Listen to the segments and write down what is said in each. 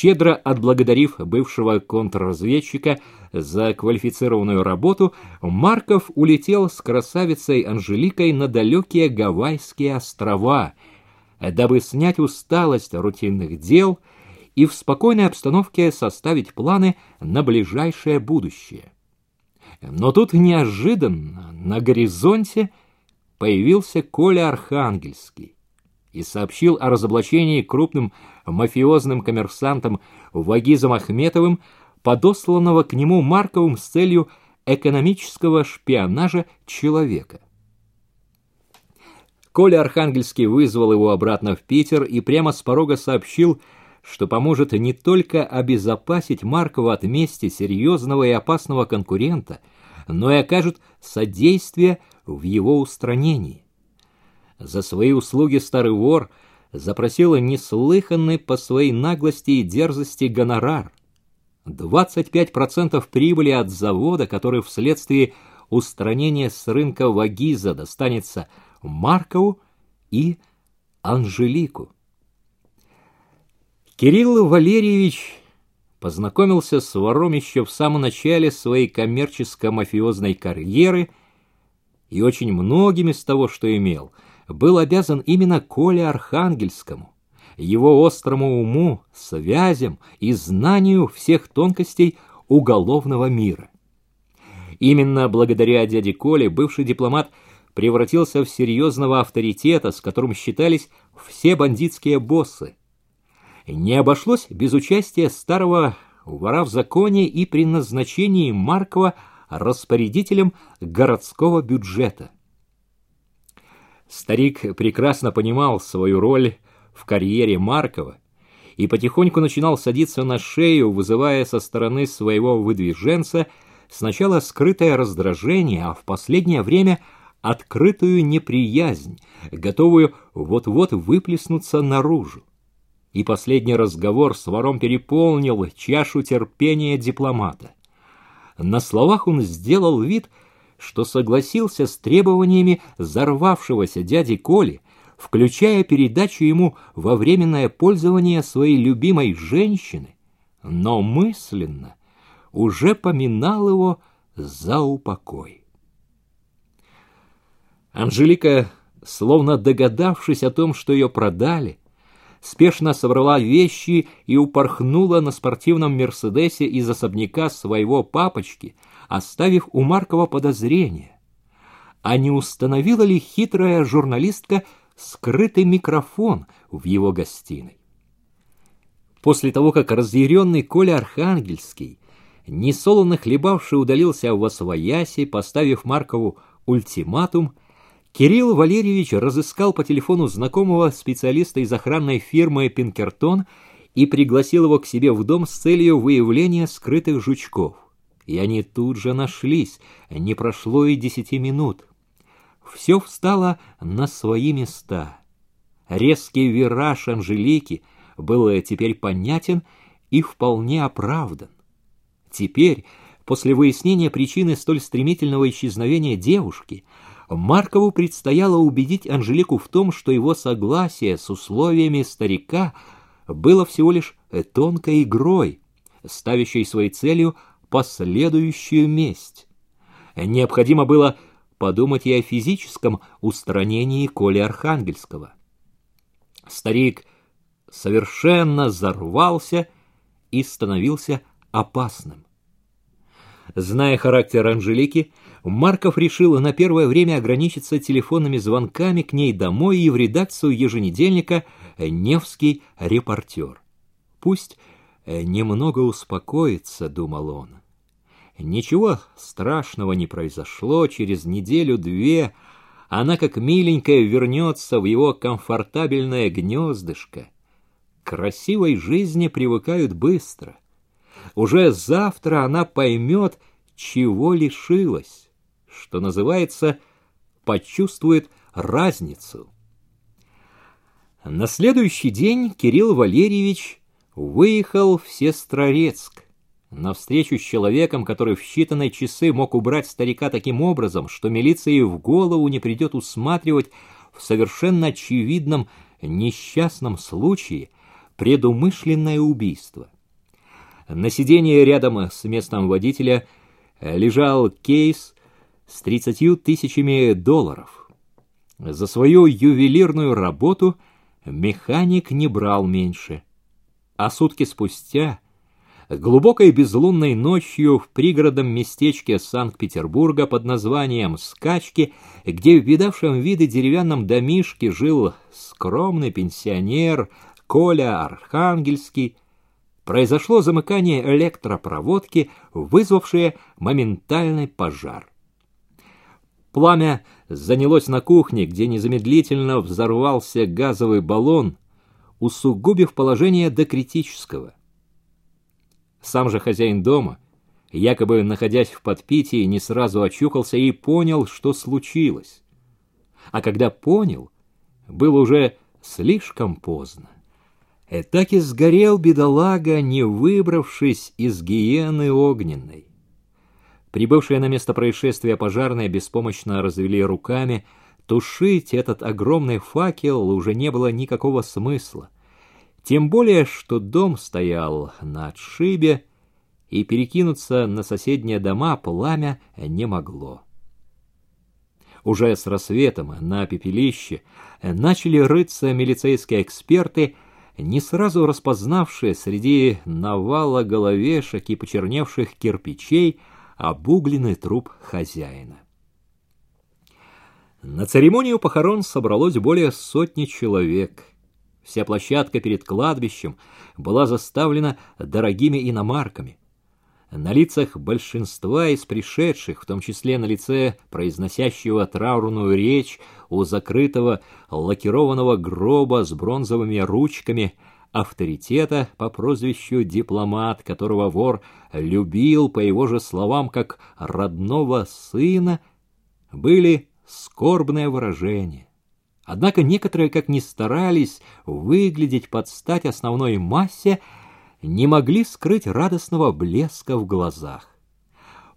Щедро отблагодарив бывшего контрразведчика за квалифицированную работу, Марков улетел с красавицей Анжеликой на далекие Гавайские острова, дабы снять усталость рутинных дел и в спокойной обстановке составить планы на ближайшее будущее. Но тут неожиданно на горизонте появился Коля Архангельский и сообщил о разоблачении крупным мафиозным коммерсантом Вагизом Ахметовым, подосланного к нему Марковым с целью экономического шпионажа человека. Коля Архангельский вызвал его обратно в Питер и прямо с порога сообщил, что поможет не только обезопасить Маркова от мести серьезного и опасного конкурента, но и окажет содействие в его устранении. За свои услуги старый вор запросил неслыханный по своей наглости и дерзости гонорар. 25% прибыли от завода, который вследствие устранения с рынка Вагиза достанется Маркову и Анжелику. Кирилл Валерьевич познакомился с вором еще в самом начале своей коммерческо-мафиозной карьеры и очень многими с того, что имел – был обязан именно Коле Архангельскому, его острому уму, связям и знанию всех тонкостей уголовного мира. Именно благодаря дяде Коле бывший дипломат превратился в серьезного авторитета, с которым считались все бандитские боссы. Не обошлось без участия старого вора в законе и при назначении Маркова распорядителем городского бюджета. Старик прекрасно понимал свою роль в карьере Маркова и потихоньку начинал садиться на шею, вызывая со стороны своего выдвиженца сначала скрытое раздражение, а в последнее время открытую неприязнь, готовую вот-вот выплеснуться наружу. И последний разговор с вором переполнил чашу терпения дипломата. На словах он сделал вид, что согласился с требованиями взорвавшегося дяди Коли, включая передачу ему во временное пользование своей любимой женщины, но мысленно уже поминал его за упокой. Анжелика, словно догадавшись о том, что ее продали, спешно собрала вещи и упорхнула на спортивном «Мерседесе» из особняка своего папочки, оставив у Маркова подозрение. А не установила ли хитрая журналистка скрытый микрофон в его гостиной? После того, как разъяренный Коля Архангельский, несолоно хлебавший, удалился в Освояси, поставив Маркову ультиматум, Кирилл Валерьевич разыскал по телефону знакомого специалиста из охранной фирмы «Пинкертон» и пригласил его к себе в дом с целью выявления скрытых жучков. И они тут же нашлись, не прошло и десяти минут. Все встало на свои места. Резкий вираж Анжелики был теперь понятен и вполне оправдан. Теперь, после выяснения причины столь стремительного исчезновения девушки, Маркову предстояло убедить Анжелику в том, что его согласие с условиями старика было всего лишь тонкой игрой, ставящей своей целью последующую месть. Необходимо было подумать и о физическом устранении Коли Архангельского. Старик совершенно зарвался и становился опасным. Зная характер Анжелики, Марков решил на первое время ограничиться телефонными звонками к ней домой и в редакцию еженедельника «Невский репортер». Пусть немного успокоится, думал он. Ничего страшного не произошло, через неделю-две она как миленькая вернется в его комфортабельное гнездышко. К красивой жизни привыкают быстро. Уже завтра она поймет, чего лишилась что называется, почувствует разницу. На следующий день Кирилл Валерьевич выехал в Сестрорецк на встречу с человеком, который в считанные часы мог убрать старика таким образом, что милиции в голову не придет усматривать в совершенно очевидном несчастном случае предумышленное убийство. На сиденье рядом с местом водителя лежал кейс с 30 тысячами долларов. За свою ювелирную работу механик не брал меньше. А сутки спустя, глубокой безлунной ночью в пригородном местечке Санкт-Петербурга под названием «Скачки», где в видавшем виды деревянном домишке жил скромный пенсионер Коля Архангельский, произошло замыкание электропроводки, вызвавшее моментальный пожар. Пламя занялось на кухне, где незамедлительно взорвался газовый баллон, усугубив положение до критического. Сам же хозяин дома, якобы находясь в подпитии, не сразу очухался и понял, что случилось. А когда понял, было уже слишком поздно. И так и сгорел бедолага, не выбравшись из гиены огненной. Прибывшие на место происшествия пожарные беспомощно развели руками. Тушить этот огромный факел уже не было никакого смысла. Тем более, что дом стоял на отшибе, и перекинуться на соседние дома пламя не могло. Уже с рассветом на пепелище начали рыться милицейские эксперты, не сразу распознавшие среди навала головешек и почерневших кирпичей обугленный труп хозяина. На церемонию похорон собралось более сотни человек. Вся площадка перед кладбищем была заставлена дорогими иномарками. На лицах большинства из пришедших, в том числе на лице произносящего траурную речь у закрытого лакированного гроба с бронзовыми ручками – авторитета по прозвищу дипломат, которого вор любил, по его же словам, как родного сына, были скорбное выражение. Однако некоторые, как ни старались выглядеть под стать основной массе, не могли скрыть радостного блеска в глазах.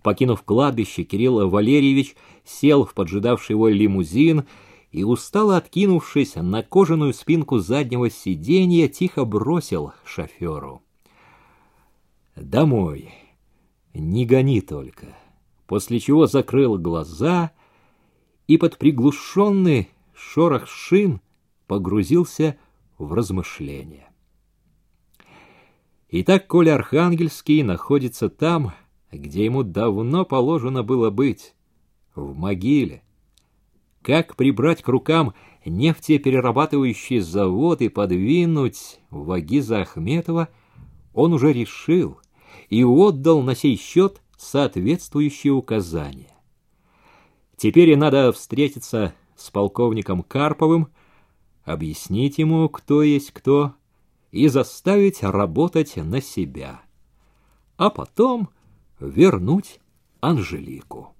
Покинув кладбище, Кирилл Валерьевич сел в поджидавший его лимузин и, устало откинувшись на кожаную спинку заднего сиденья, тихо бросил шоферу. «Домой. Не гони только». После чего закрыл глаза и под приглушенный шорох шин погрузился в размышления. Итак, Коля Архангельский находится там, где ему давно положено было быть, в могиле. Как прибрать к рукам нефтеперерабатывающий завод и подвинуть Вагиза Ахметова, он уже решил и отдал на сей счет соответствующие указания. Теперь и надо встретиться с полковником Карповым, объяснить ему, кто есть кто, и заставить работать на себя, а потом вернуть Анжелику.